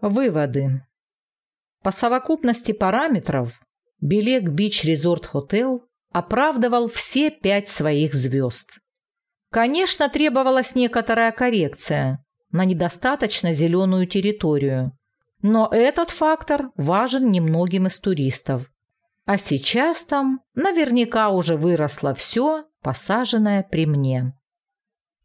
Выводы. По совокупности параметров Белек Бич Резорт Хотел оправдывал все пять своих звезд. Конечно, требовалась некоторая коррекция на недостаточно зеленую территорию, но этот фактор важен немногим из туристов. А сейчас там наверняка уже выросло все, посаженное при мне.